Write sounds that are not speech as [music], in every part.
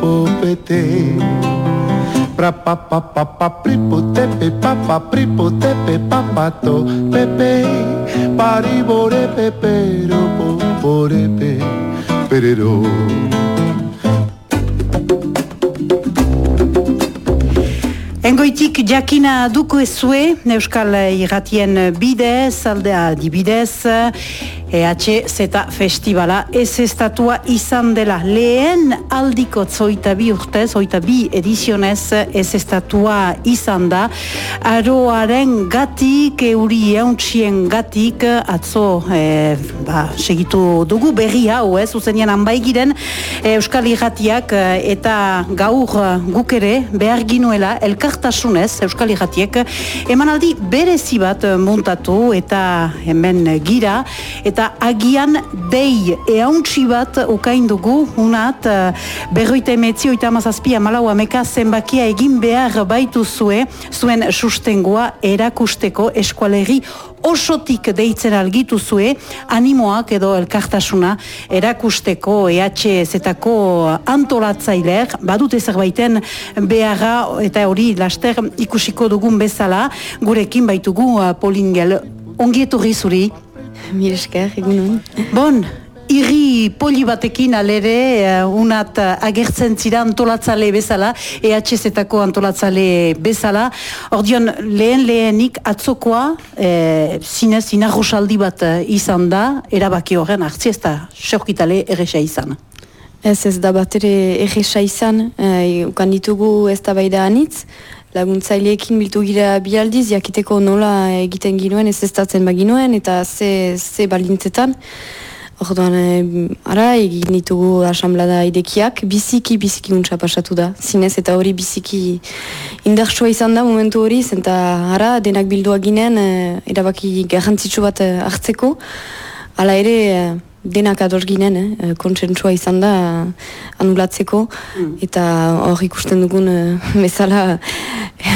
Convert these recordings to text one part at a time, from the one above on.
popete pra pa pa pa pa tepe pa pa tepe pa pa pepe pari pepe ro po perero. Engoitik jakina duko ezue, Euskal Irratien bidez, aldea dibidez, EH Zeta Festivala ez estatua izan dela. Lehen aldiko zoita bi urtez, zoita bi edizionez ez estatua izan da. Aroaren gatik, euri euntzien gatik, atzo e, ba, segitu dugu. Berri hau ez, uzenian hanbaigiren e, Euskal Irratiak eta gaur guk ere behar ginuela elkartasunez Euskal Irratiek emanaldi berezi bat montatu eta hemen gira. Eta eta agian dei. Eauntsi bat ukain dugu, unat, uh, berroita emetzi, oita amazazpia, malau ameka zenbakia egin behar baitu zue, zuen sustengoa erakusteko eskualeri osotik deitzen algitu zue, animoak edo elkartasuna erakusteko EHZ-etako antolatzailer, badute zerbaiten beharra eta hori laster ikusiko dugun bezala, gurekin baitugu uh, Polingel, ongietu zuri. Miresker, egun Bon, irri poli batekin alere, uh, unat uh, agertzen zira antolatzale bezala, EHZ-etako antolatzale bezala. Ordion, lehen lehenik atzokoa, eh, zinez, inarrosaldi bat uh, izan da, erabaki horren hartzi ez da, xorkitale erresa izan. Ez ez da bat ere erresa izan, uh, ukan ditugu ez da baida anitz, laguntzaileekin biltu gira bialdiz, jakiteko nola egiten ginuen, ez ez datzen baginuen, eta ze, ze balintzetan. Orduan, e, ara, egin ditugu asamblada idekiak, biziki, biziki untsa pasatu da. Zinez eta hori biziki indartsua izan da momentu hori, zenta ara, denak bildua ginen, e, erabaki garrantzitsu bat e, hartzeko. Hala ere, denak ador ginen, eh, kontsentsua izan da anulatzeko, mm. eta hor ikusten dugun eh, [laughs] bezala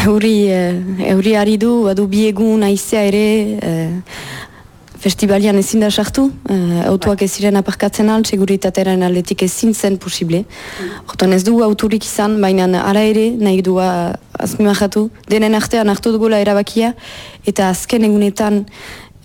euri, eh, euri ari du, badu bi egun aizea ere eh, festivalian ezin da sartu, eh, autoak ez ziren aparkatzen al, seguritateren aldetik ezin zen posible. Mm. ez dugu autorik izan, baina ara ere nahi du azmimahatu, denen artean hartu dugula erabakia, eta azken egunetan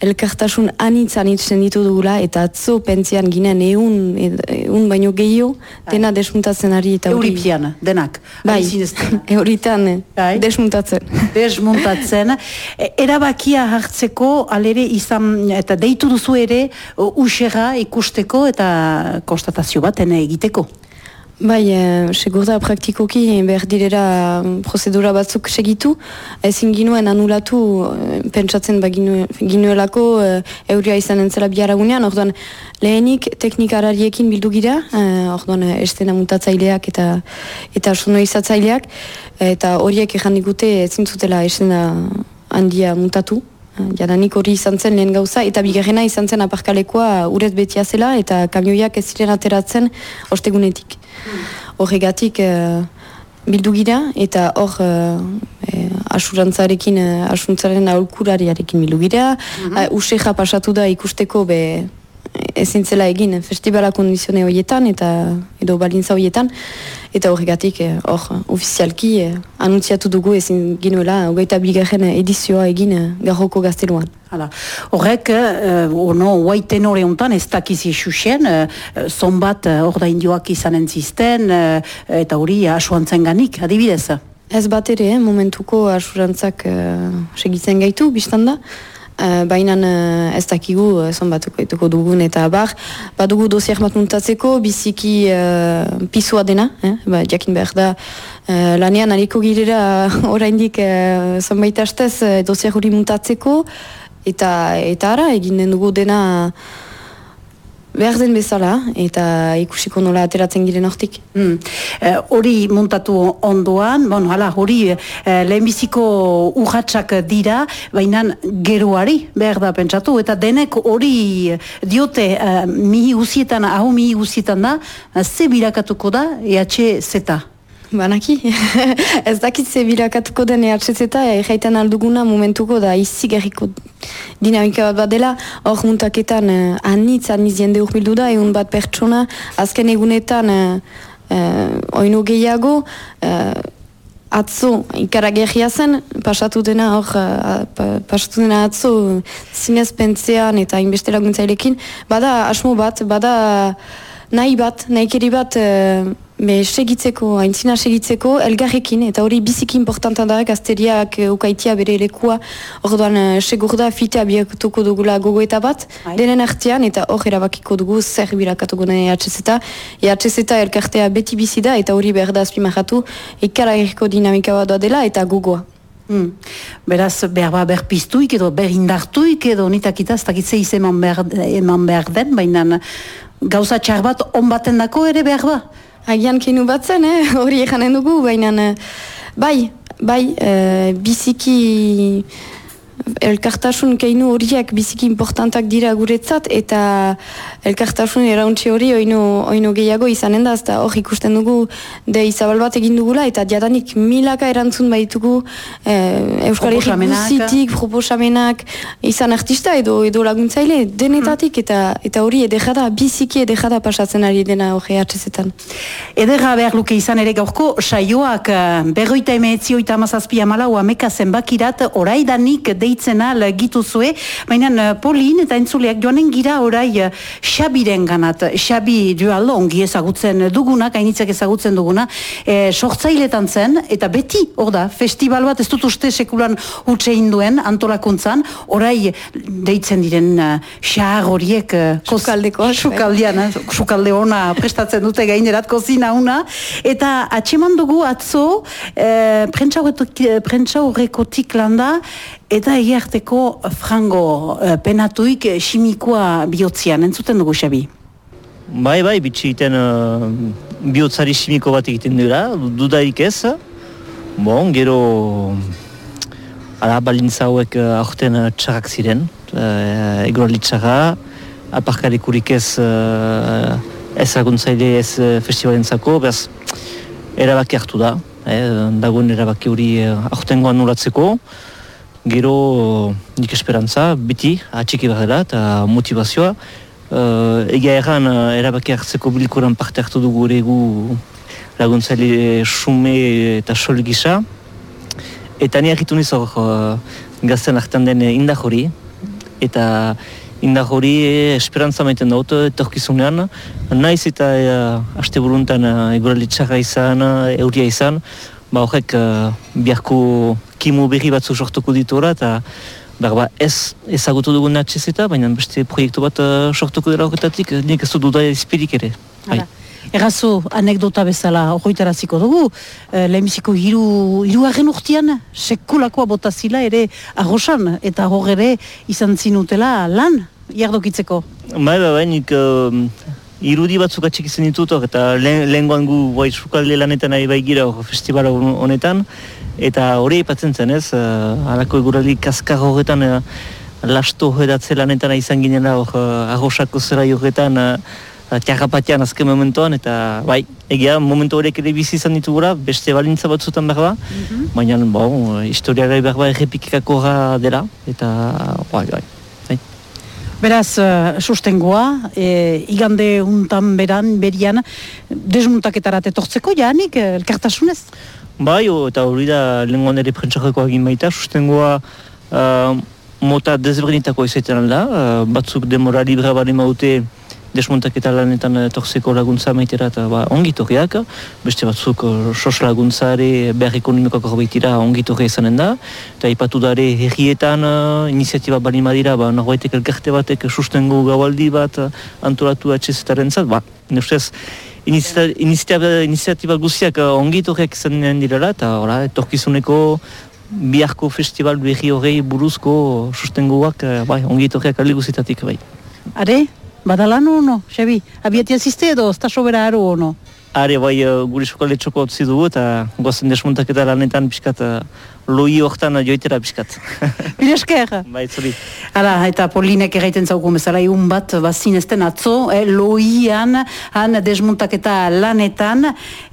elkartasun anitz anitzen ditu dugula eta atzo pentzian ginen eun, eun baino gehiago bai. dena desmuntatzen ari eta hori. Euripian, denak. Bai, [laughs] euritan bai. desmuntatzen. [laughs] Desmuntatzen. E, erabakia hartzeko alere izan eta deitu duzu ere usera ikusteko eta konstatazio baten egiteko. Bai, e, segur da praktikoki behar mm, prozedura batzuk segitu. Ezin ginuen anulatu, e, pentsatzen ba ginuelako e, euria izan entzela biharagunean, orduan lehenik teknikarariekin bildu gira, e, orduan estena mutatzaileak eta eta sono izatzaileak, eta horiek ezin ezin zutela estena handia mutatu, Jadanik hori izan zen lehen gauza, eta bigarrena izan zen aparkalekoa urez betia zela, eta kamioiak ez ziren ateratzen ostegunetik. Horregatik uh, bildu gira, eta hor uh, e, asurantzarekin, uh, asuntzaren aurkurariarekin bildu gira. Mm -hmm. pasatu da ikusteko be ezintzela egin festivala kondizione horietan, eta edo balintza horietan. Eta horregatik, eh, hor, eh, ofizialki, eh, anuntziatu dugu ezin ginuela, hogeita bigarren edizioa egin eh, garroko gazteluan. Hala, horrek, uh, ono, huaiten hori ontan, ez dakizi xuxen, uh, zonbat ordaindioak izanen zisten, uh, eta hori asuantzen ganik, adibidez? Ez bat ere, momentuko asurantzak uh, segitzen gaitu, biztan da. Uh, Baina uh, ez dakigu zonbatuko dugun eta bar badugu dosiak bat muntatzeko biziki uh, pisua dena eh? ba, jakin behar da uh, lanean hariko girera [laughs] oraindik uh, zonbait hastez uh, dosiak hori muntatzeko eta, eta ara egin dugu dena behar den bezala, eta ikusiko nola ateratzen giren hortik. Hmm. Eh, hori montatu ondoan, bon, hala, hori uh, lehenbiziko urratxak dira, baina geroari behar da pentsatu, eta denek hori diote uh, mihi usietan, aho mihi usietan da, ze birakatuko da, EH zeta? Banaki, [laughs] ez dakit ze bilakatuko den ehatzez eta erraiten alduguna momentuko da izi gerriko dinamika bat bat dela, hor muntaketan uh, anitz, anitz jende urbildu da, egun bat pertsona, azken egunetan uh, uh, oino gehiago, atzo ikaragerria zen, pasatu dena hor, uh, pasatu dena atzo zinez pentzean eta inbeste laguntzailekin, bada asmo bat, bada nahi bat, nahi bat, uh, Me segitzeko, haintzina segitzeko, elgarrekin, eta hori biziki importanta da, gazteriak ukaitia bere lekua, orduan uh, segur da fitea biaktuko dugula gogoeta bat, Hai. denen artean, eta hor erabakiko dugu zer birakatuko den EHZ-eta. EHZ-eta elkartea beti bizi da, eta hori behar da azpimahatu, ikara dinamika bat dela, eta gogoa. Hmm. Beraz, behar ba, behar piztuik edo, behar indartuik edo, nitakita, ez dakitze eman behar, eman behar den, baina gauza txar bat on baten dako ere behar ba. Agian keinu batzen, eh? [laughs] hori eganen dugu, baina eh, bai, bai, e, biziki elkartasun keinu horiek biziki importantak dira guretzat eta elkartasun erauntzi hori oino, oino gehiago izanen da, eta hor ikusten dugu de izabal bat egin dugula eta diadanik milaka erantzun baitugu eh, Euskal Herri proposamenak. izan artista edo edo laguntzaile denetatik eta eta hori edejada, biziki edejada pasatzen ari dena hori atxezetan. Edera behar luke izan ere gaurko saioak berroita emeetzi oita amazazpia malau ameka zenbakirat oraidanik deitzen deitzen al gitu zue, baina eh, Polin eta entzuleak joanen gira orai eh, Xabiren ganat, Xabi dualdo ongi ezagutzen duguna, gainitzak ezagutzen duguna, e, sortzailetan zen, eta beti, hor da, festival bat ez dut uste sekulan utxe induen antolakuntzan, orai deitzen diren xahar horiek sukaldekoa, sukaldean, sukalde ona prestatzen dute gainerat kozina una, eta atseman dugu atzo, e, prentsa horrekotik landa, Eta egiarteko frango uh, penatuik simikoa bihotzian, entzuten dugu, Xabi? Bai, bai, bitxi egiten uh, bihotzari simiko bat egiten dira, dudarik ez. Bon, gero, ala balintza hauek uh, aurten uh, txarrak ziren, uh, egrolitzara, aparkarikurik ez uh, ez aguntzaile ez festivalen zako, behaz, erabaki hartu da, eh, dagoen erabaki hori uh, aurten goan nulatzeko, gero nik esperantza, beti, atxiki behar eta motivazioa. Uh, egia erran, uh, erabaki hartzeko bilikuran parte hartu dugu ere gu laguntzaile sume eta sol gisa. Eta ni ahitu niz hor uh, gazten hartan den indak hori. Eta indak hori esperantza maiten dut, etorkizunean. Naiz eta uh, aste buruntan egoralitxarra izan, euria izan. Ba horrek uh, biharko kimu berri batzu sortuko ditura eta ba, ez ezagutu dugun natxezeta, baina beste proiektu bat uh, sortuko dira horretatik, nik ez du duda izpirik ere. Bai. Errazu anekdota bezala horretaraziko dugu, e, lehenbiziko hiru, hiru arren urtean, sekulakoa botazila ere arrosan, eta hor ere izan zinutela lan, jardokitzeko. Bai, bai, bai, nik uh, irudi batzuk atxik izan ditut, eta lehen gu bai, sukalde lanetan nahi bai gira festivala honetan, eta hori ipatzen zen ez, uh, alako egurali kaskar horretan uh, lasto hoedatze lanetan izan ginela hor uh, arrosako zera horretan uh, tiarrapatean azken momentuan, eta bai, egia momentu horiek ere bizi izan ditugura, beste balintza batzutan behar ba, mm -hmm. baina bon, historiagai behar ba errepikikako dela, eta bai, bai. Beraz, uh, sustengoa, e, igande untan beran, berian, desmuntaketarat etortzeko, janik, elkartasunez? Bai, o, eta hori da lenguan ere prentsakako egin baita, sustengoa uh, mota dezberdinetako izaiten alda, uh, batzuk demora libra bari maute desmontaketa lanetan torzeko laguntza maitera eta ba, ongitorriak, beste batzuk uh, sos laguntzare behar ekonomikoak horbaitira ongitorria izanen da, eta ipatu dare herrietan uh, iniziatiba bali madira, ba, nagoetek elkarte batek sustengo gaualdi bat antolatu atxezetaren zat, ba, nestez, iniziatiba, iniziatiba guziak uh, ongi torriak izan direla, eta ora, etorkizuneko biharko festival behi horrei buruzko sustengoak bai, ongi torriak alde guzitatik bai. Are, badalan no, Xabi? Abiatia ziste edo, sta sobera aro no? Are, bai, uh, guri sokale txoko otzi dugu, eta gozen desmontak eta lanetan pixkat uh, loi hortan joitera pixkat. [laughs] Bile esker? Bai, zuri. Hala, eta Polinek egiten zauku bezala egun bat bazin ezten atzo, eh, loian, han desmuntaketa lanetan.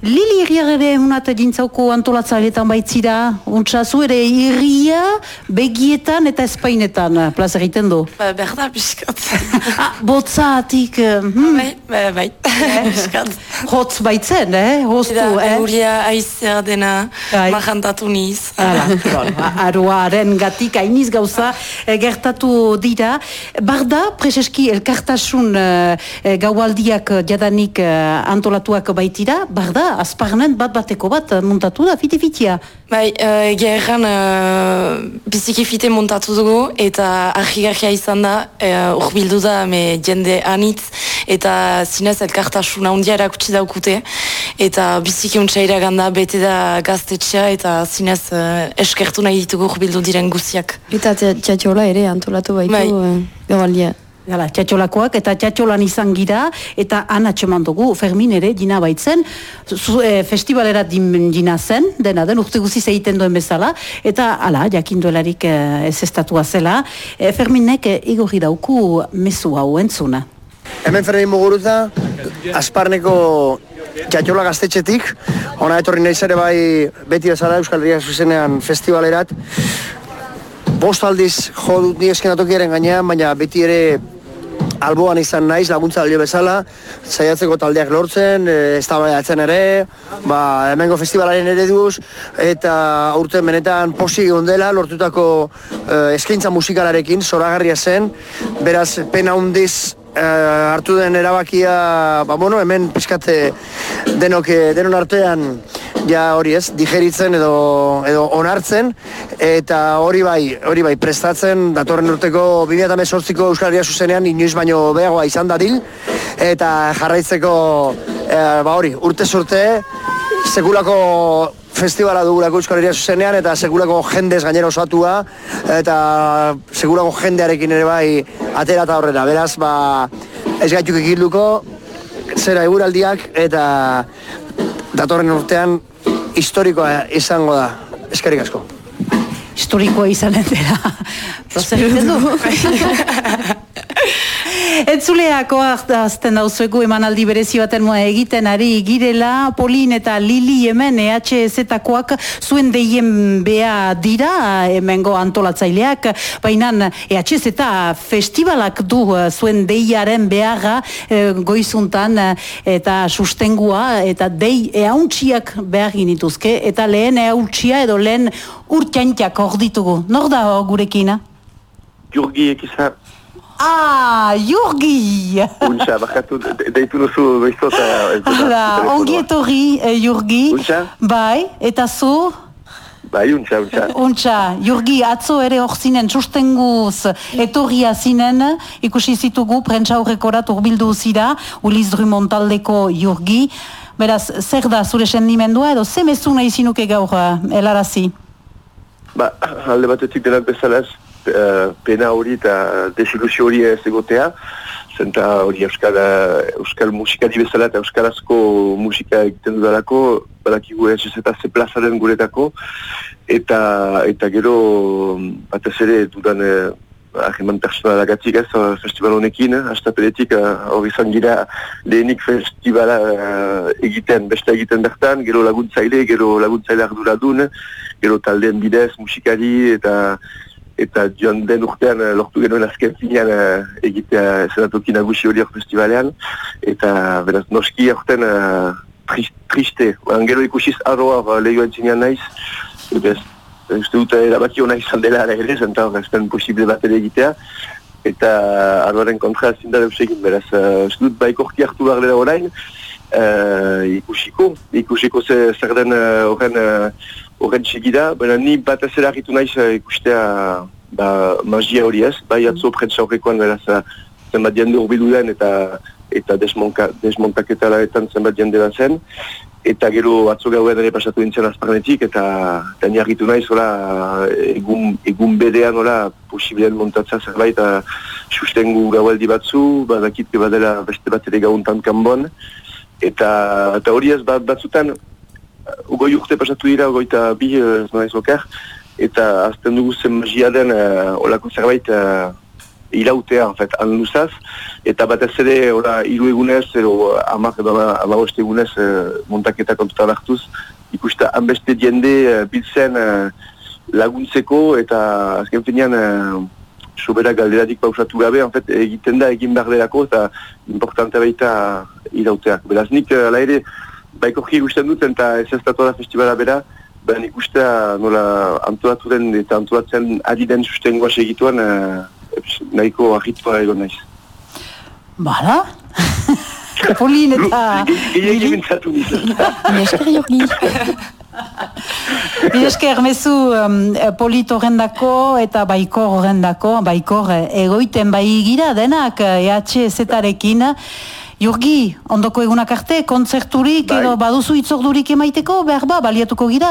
Lili irriar ere unat dintzauko antolatzailetan baitzira, untsa zu ere irria, begietan eta espainetan, plaza egiten du? Ba, berda, pixkat. [laughs] ah, botza atik. Hmm. Bai, bai, bai, [laughs] pixkat. Hotz baitzen, eh? Hoztu, Eta eh? euria aizea dena Bai. majantatu niz. Hala, [laughs] aroaren gatik hainiz gauza eh, gertatu dira. Barda, preseski, elkartasun eh, eh, gaualdiak eh, jadanik eh, antolatuak baitira, barda, azparnen bat bateko bat muntatu da, fiti-fitia. Bai, uh, egia erran uh, biziki fite montatu dugu eta argigarria izan da uh, urbildu da me jende anitz eta zinez elkartasuna handia erakutsi daukute eta biziki untsa iraganda bete da gaztetxea eta zinez uh, eskertu nahi ditugu urbildu diren guziak. Eta txatxola ere antolatu baitu Bai. eh, gabaldia. Hala, txatxolakoak eta txatxolan izan gira eta han atxeman dugu Fermin ere dina baitzen. Zu, e, festivalera din, dina zen dena den urte guziz egiten duen bezala. Eta hala, jakinduelarik e, ez estatua zela. E, Ferminek e, igorri dauku mezu hau entzuna. Hemen Fermin Muguruza, Asparneko Txatxola gaztetxetik, ona etorri naiz ere bai beti bezala Euskal Herria zuzenean festivalerat. Bost aldiz jo dut ni eskenatokiaren gainean, baina beti ere alboan izan naiz laguntza alde bezala, saiatzeko taldeak lortzen, e, eztabaidatzen ere, ba, hemengo festivalaren ereduz, eta aurten benetan posi egon dela, lortutako e, eskaintza musikalarekin, zoragarria zen, beraz, pena hundiz eh, hartu den erabakia, ba, bueno, hemen pizkate denok, eh, denon artean, ja hori ez, digeritzen edo, edo onartzen, eta hori bai, hori bai, prestatzen, datorren urteko 2018ko Euskal Herria zuzenean inoiz baino beagoa izan dadil, eta jarraitzeko, eh, ba hori, urte urte, sekulako festivala dugulako Euskal Herria zuzenean eta segurako jendez gainera osatua eta segurako jendearekin ere bai atera eta horrela. Beraz, ba, ez gaituk ekilduko, zera eguraldiak eta datorren urtean historikoa izango da. Eskerrik asko. historikoa izan dela Prozesatzen du [laughs] Entzuleako azten dauzuegu emanaldi berezi baten moa egiten ari girela, Polin eta Lili hemen EHZ-akoak zuen deien bea dira, hemengo antolatzaileak, baina EHZ eta festivalak du zuen deiaren beharra eh, goizuntan eh, eta sustengua eta dei eauntxiak behar ginituzke, eta lehen eauntxia edo lehen urtiantiak hor ditugu. Nor da gurekina? Jurgi ekizar, Ah, Jurgi! untxa, bakatu, de- deitu duzu goizota. Hala, ongi etorri, eh, Jurgi. Untxa? Bai, eta zu, Bai, untxa, untxa. untxa, Jurgi, atzo ere hor zinen, sustenguz, etorria zinen, ikusi zitugu, prentsa horrekorat urbildu zira, Uliz Drummond Jurgi. Beraz, zer da zure sendimendua edo ze mezu nahi zinuke gaur helarazi? Ba, alde batetik denak bezala ez, eh, pena hori eta desilusio hori ez egotea, zenta hori euskal, eh, euskal musikari bezala eta euskarazko musika egiten dudalako, badakigu ez eta ze plazaren guretako, eta, eta gero batez ere dudan eh, aheman personalagatik ez, eh, festival honekin, eh, astapenetik eh, hori izan gira lehenik festivala eh, egiten, beste egiten bertan, gero laguntzaile, gero laguntzaile arduradun, gero taldeen bidez, musikari eta eta joan den urtean eh, lortu genuen azken finean eh, egitea zenatoki nagusi hori hor festivalean. Eta beraz noski aurten tris- triste, Oan, gero ikusiz arroa uh, lehioan zinean naiz. Beraz, uste dut erabaki hona izan dela ara ere, zenta hor ez den posible bat ere egitea. Eta arroaren kontra ezin da deus egin, beraz, uh, uste dut baikorki hartu behar dela orain, uh, ikusiko, ikusiko ze, zer den horren uh, horren segida, baina ni bat ez eragitu naiz uh, ikustea ba, magia hori ez, bai atzo prentsa horrekoan beraz zenbat jende urbilu den eta eta desmonka, desmontaketaraetan zenbat jende da zen, eta gero atzo gauen ere pasatu nintzen azparnetik, eta, eta ni argitu naiz, hola, egun, egun berean, hola, posiblean montatza zerbait, sustengu gaualdi batzu, badakit badela beste bat ere gauntan kanbon, eta, eta hori ez bat, batzutan, ugoi urte pasatu dira, ogoita bi, eh, ez naiz okar, eta azten dugu zen magia den, uh, olako zerbait, uh, irautea, en fait, luzaz, eta batez ere, ora, hiru egunez, edo amak edo amagoste egunez eh, montaketa kontuta hartuz, ikusta hanbeste jende eh, biltzen eh, laguntzeko, eta azken finean, eh, sobera galderatik pausatu gabe, en fait, egiten da egin behar derako, eta importante baita irauteak. Beraz nik, ala ere, baikorki ikusten dut, eta ez ez da festivala bera, ben ikustea nola antolatu den eta antolatzen ari den sustengoa segituan uh, nahiko ahitua egon naiz. Bala? [laughs] Polin eta... Gile mintzatu nizan. Esker jorgi. [laughs] Esker mezu um, polit horrendako eta baikor horrendako, baikor egoiten bai gira denak EH Jurgi, ondoko egunak arte, kontzerturik bai. edo baduzu itzordurik emaiteko, behar ba, baliatuko gira?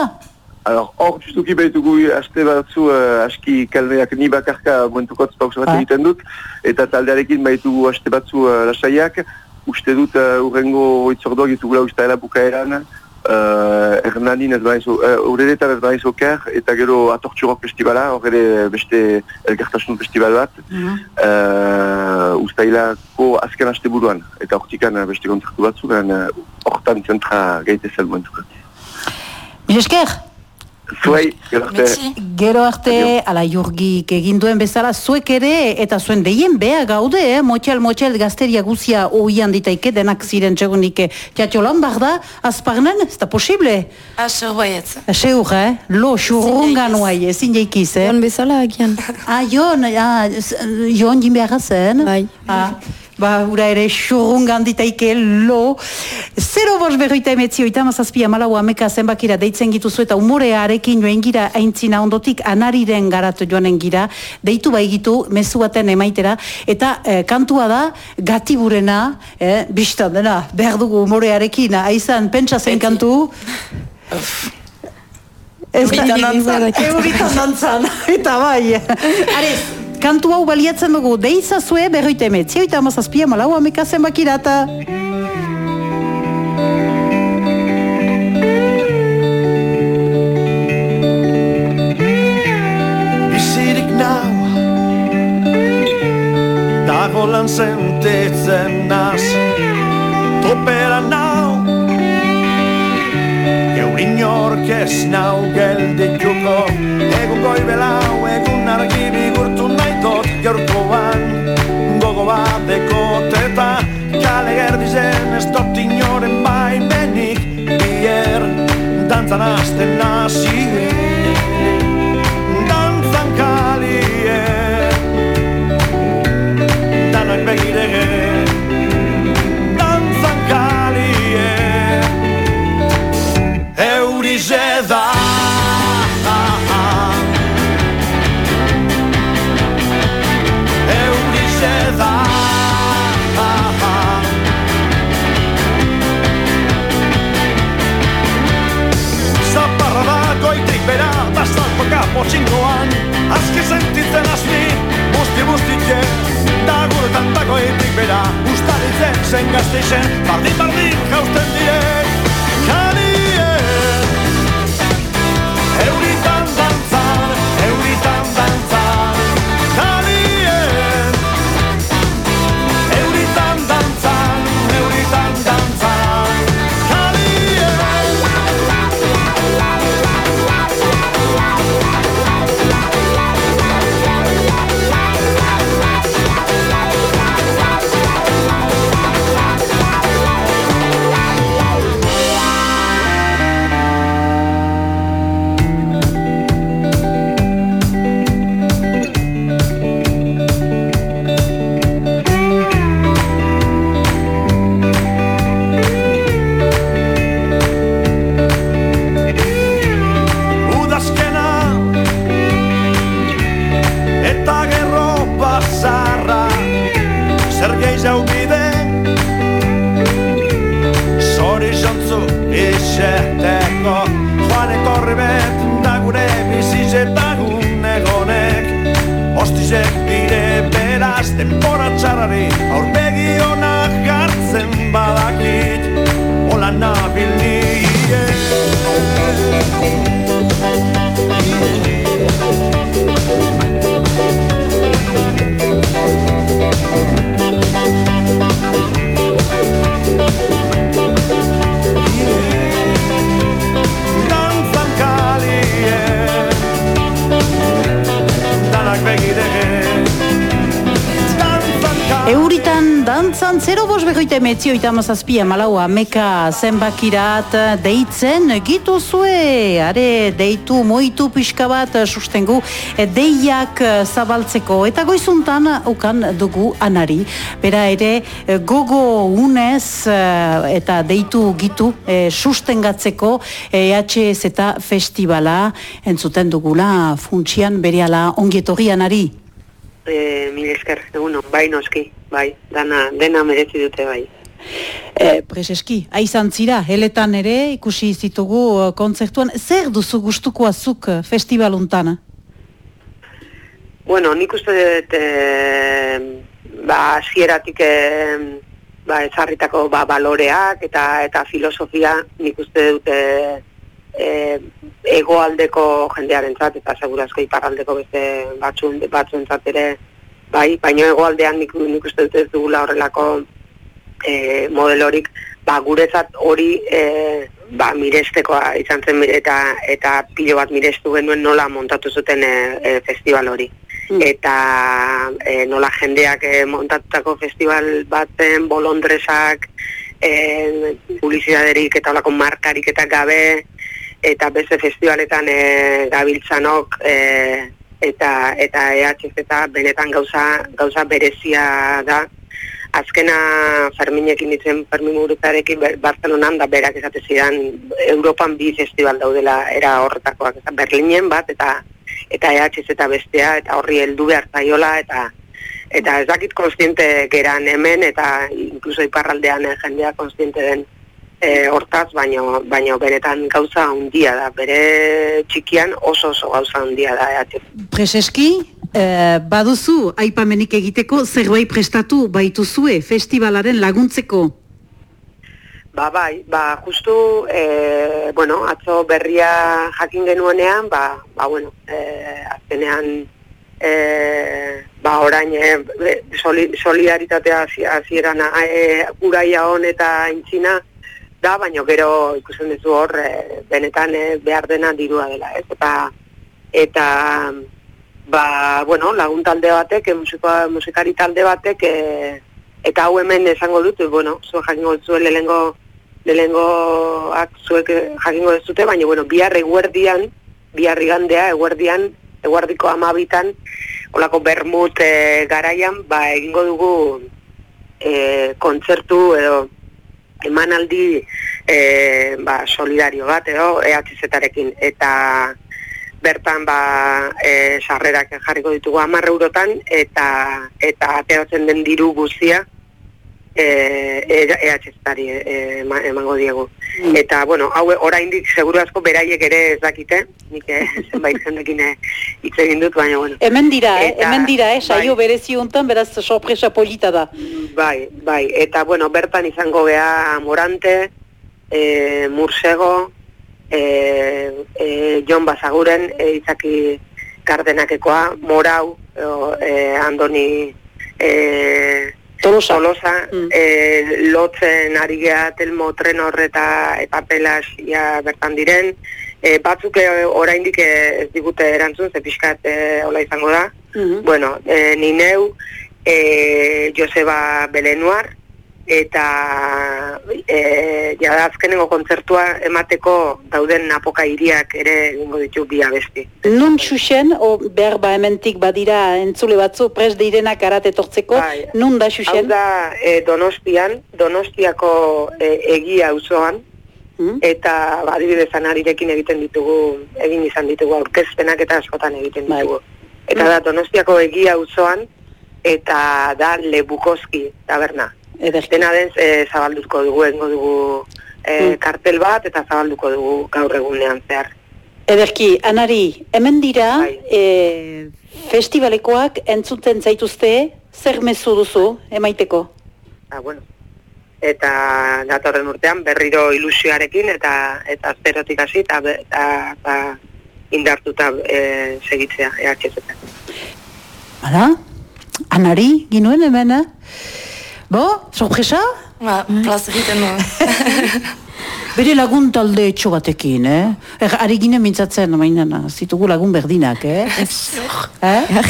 Alors, hor, justuki behitugu aste batzu uh, aski kalmeak ni bakarka momentukotz pausa bat egiten dut, eta taldearekin behitugu aste batzu uh, lasaiak, uste dut uh, urrengo itzordoak ditugula ustaela bukaeran, uh, Hernanin ez baizu, uh, uredetan ez baizu oker, eta gero atortxurok festivala, horre beste elgartasun festival bat, mm -hmm. uh, ustailako azken aste buruan, eta hortikan beste kontzertu batzu, hortan uh, zentra gaitezel momentukotz. Esker! Zuei, gero arte. Gero arte, ala jurgik egin duen bezala, zuek ere, eta zuen deien bea gaude, eh? motxel, motxel, gazteria guzia oian ditaike, denak ziren txegunik, txatxo lan behar da, azparnen, ez da posible? Asur baietz. Asur, eh? Lo, xurrungan oai, ezin jaikiz, eh? Jon bezala, agian. Ah, Jon, ah, Jon jin behar zen? Bai. Ah ba, ura ere xurrungan ditaike lo. Zero bos berroita emetzi, oita mazazpia malau ameka zenbakira deitzen gituzu eta umorearekin joen gira aintzina ondotik anariren garatu joanen gira, deitu baigitu, mezu baten emaitera, eta eh, kantua da, gatiburena, eh, biztan dena, behar dugu umorearekin, aizan, pentsa zen kantu, Euritan dantzan. Euritan dantzan. [laughs] Eta bai. Arez, kantu hau baliatzen dugu, deiza zue berroite emetzi, oita amazazpia malau ameka zenbakirata. Bizirik nau Dago lan sentitzen naz. Topera nau. Eurin orkez nau geldituko Egun goibelau, egun argi bigurtu gogo bat dekoteta kale gerdizen ez dut inoren baimenik bier dantzan azten nazi Hautsek dire beraz, denbora txarrari, aurpegi ona dantzan, zero bos behoita emetzi oita mazazpia malaua meka zenbakirat deitzen gitu zue, are deitu moitu pixka bat sustengu deiak zabaltzeko. Eta goizuntan ukan dugu anari, bera ere gogo unez eta deitu gitu e, sustengatzeko EHS eta festivala. Entzuten dugula funtsian bere ala ongietorri anari? E, mil esker, egun bai noski, bai, dana, dena merezi dute bai. E, Prezeski, aizan zira, heletan ere, ikusi zitugu uh, kontzertuan, zer duzu gustuko azuk uh, festivaluntana? Bueno, nik uste dut, e, ba, zieratik, e, ba, ezarritako, ba, baloreak eta eta filosofia, nik uste dut, e, e, egoaldeko jendearen zat, eta segurazko iparraldeko beste batzun, batzun ere, bai, baino egoaldean nik, nik uste dut ez dugula horrelako e, modelorik, ba, guretzat hori e, ba, mirestekoa izan zen eta eta pilo bat mirestu genuen nola montatu zuten e, e, festival hori. Mm. Eta e, nola jendeak e, montatutako festival batzen bolondresak, e, publizidaderik eta olako markarik eta gabe, eta beste festivaletan e, gabiltzanok e, eta eta EHZ eta benetan gauza gauza berezia da. Azkena Ferminekin ditzen Fermin Murutarekin Barcelonan da berak esate zidan Europan bi festival daudela era horretakoak eta Berlinen bat eta eta EHZ eta bestea eta horri heldu behar zaiola eta eta ez dakit konstiente geran hemen eta incluso iparraldean eh, jendea konstiente den e, hortaz, baino, baino beretan gauza handia da, bere txikian oso oso gauza handia da. Eate. Prezeski, eh, baduzu aipamenik egiteko zerbait prestatu baituzue festivalaren laguntzeko? Ba, bai, ba, justu, e, bueno, atzo berria jakin genuenean, ba, ba bueno, e, azkenean, e, ba, orain, e, soli, solidaritatea azieran, e, uraia hon eta intzina, da, baina gero ikusten duzu hor e, benetan e, behar dena dirua dela, ez? Eta, eta ba, bueno, lagun talde batek, e, musiko, musikari talde batek, e, eta hau hemen esango dut, bueno, zu jakingo zuen lehengo, lehengo zuek jakingo dut zute, baina, bueno, bihar eguerdian, bihar igandea, eguerdian, eguerdiko amabitan, olako bermut e, garaian, ba, egingo dugu e, kontzertu edo emanaldi e, ba, solidario bat edo EHZ-arekin eta bertan ba e, sarrerak jarriko ditugu 10 eurotan eta eta ateratzen den diru guztia eh EHZ-ari e, emango diegu. Mm. Eta bueno, hau oraindik seguru asko beraiek ere ez dakite, nik eh, [laughs] zenbait zendekin eh, hitz egin dut, baina bueno. Hemen dira, eh, hemen dira, eh, saio bai. berezi hontan beraz sorpresa polita da. Bai, bai, eta bueno, bertan izango gea Morante, eh, Mursego, eh, eh, Jon Basaguren, eh, Izaki Kardenakekoa, Morau, eh, Andoni eh, Tolosa. Tolosa, mm. e, lotzen ari geha telmo tren horreta eta pelas ja bertan diren. E, batzuk eh, oraindik ez digute erantzun, ze pixkat e, hola izango da. Mm Bueno, e, nineu, e, Joseba Belenuar, eta e, jada azkenengo kontzertua emateko dauden napoka iriak ere egingo ditu bi abesti. Nun xuxen, o behar ba hementik badira entzule batzu pres direnak arate tortzeko, bai, nun da xuxen? Hau da e, Donostian, Donostiako e, egia auzoan, hmm? eta badibidez anarirekin egiten ditugu, egin izan ditugu aurkezpenak eta askotan egiten bai. ditugu. Eta hmm. da Donostiako egia auzoan, eta da Lebukoski taberna. Dena den e, zabalduko dugu, engo dugu e, kartel bat eta zabalduko dugu gaur egunean zehar. Ederki, Anari, hemen dira bai. e, festivalekoak entzuten zaituzte, zer mezu duzu, emaiteko? Ah, bueno. Eta datorren urtean berriro ilusioarekin eta eta azterotik hasi eta, eta, eta indartuta e, segitzea EHZ. Hala? Anari, ginuen hemen, eh? Bo, sorpresa? Ba, plaz egiten du. [laughs] Bere lagun talde etxo batekin, eh? Er, ari ginen mintzatzen, mainan, zitugu lagun berdinak, eh? [laughs] eh?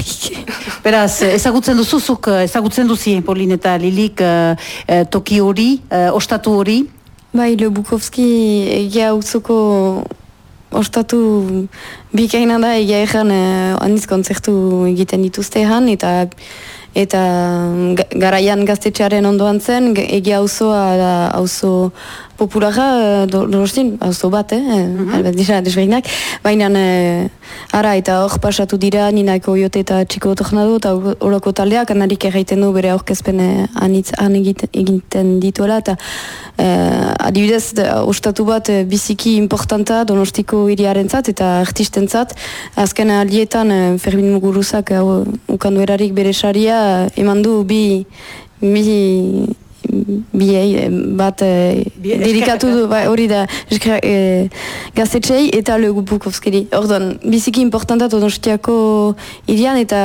Beraz, ezagutzen duzuzuk, ezagutzen duzi, Polin eta Lilik, uh, uh, toki hori, uh, ostatu hori? Bai, Le Bukovski egia utzoko ostatu bikaina da egia ezan uh, handiz kontzertu egiten dituzte ezan, eta eta garaian gaztetxearen ondoan zen, egia auzoa auzo populara, dorostin, auzo bat, eh? Mm -hmm. dira, desbeginak, baina eh, ara eta hor pasatu dira, ninako jote eta txiko tornado, eta horako taldeak, anarik erraiten du bere aurkezpen eh, anitz han egiten dituela, eta eh, adibidez, ostatu bat eh, biziki importanta donostiko iriaren zat, eta artisten zat, azken aldietan eh, Fermin Muguruzak uh, ukandu erarik bere saria, eman du bi, bi biei eh, bat e, dedikatu du bai, hori da e, gaztetxei eta legu bukovskeri. Orduan, biziki importanta donostiako irian eta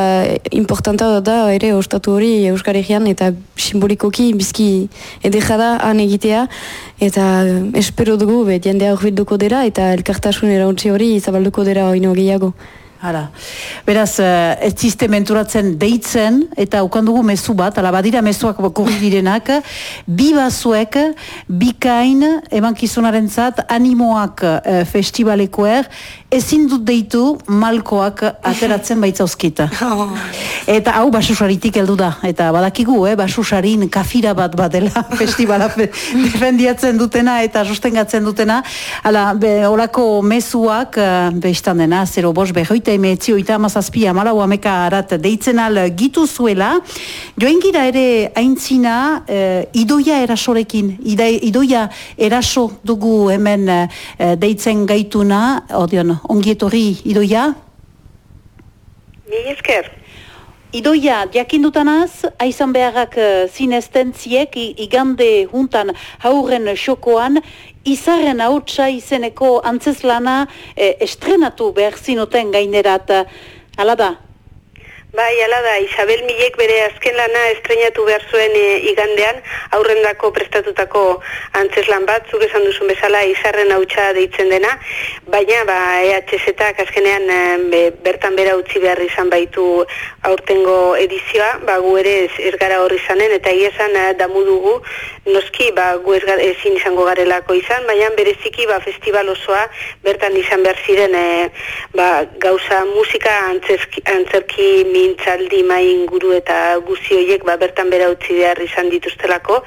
importanta da ere ostatu hori Euskar Egean eta simbolikoki bizki edeja da han egitea eta espero dugu be, jendea horbilduko dira eta elkartasun erauntzi hori zabalduko dira oino gehiago. Hala. Beraz, uh, ez ziste menturatzen deitzen, eta ukandugu mezu bat, ala badira mezuak kurri direnak, bi bazuek, bikain, emankizunaren zat, animoak uh, festivalekoer, ezin dut deitu malkoak ateratzen baitzauzkita. [laughs] Oh. Eta hau basusaritik heldu da. Eta badakigu, eh, basusarin kafira bat badela [laughs] festivala defendiatzen dutena eta sustengatzen dutena. Hala, be, olako mezuak, uh, bestan dena, 0 bos, behoit eta emetzi oita amazazpi amalau ameka arat deitzen al gitu zuela. Joen gira ere aintzina uh, idoia erasorekin, Ida, idoia eraso dugu hemen uh, deitzen gaituna, odion, ongietorri idoia? Ni esker. Idoia, jakindutanaz, aizan beharrak uh, zinestentziek igande juntan hauren xokoan, izarren hautsa izeneko antzeslana e, estrenatu behar zinoten gainerat. Hala da? Bai, ala da, Isabel Milek bere azken lana estrenatu behar zuen e, igandean, aurrendako prestatutako antzeslan bat, zuk esan duzun bezala, izarren hautsa deitzen dena, baina, ba, EHZ-ak azkenean e, bertan bera utzi behar izan baitu aurtengo edizioa, ba, gu ere ez, gara horri izanen, eta iezan e, damu dugu, noski, ba, gu ez ezin izango garelako izan, baina bereziki, ba, festival osoa bertan izan behar ziren, e, ba, gauza musika antzerki, antzerki mintzaldi mai inguru eta guzi horiek ba, bertan bera utzi behar izan dituztelako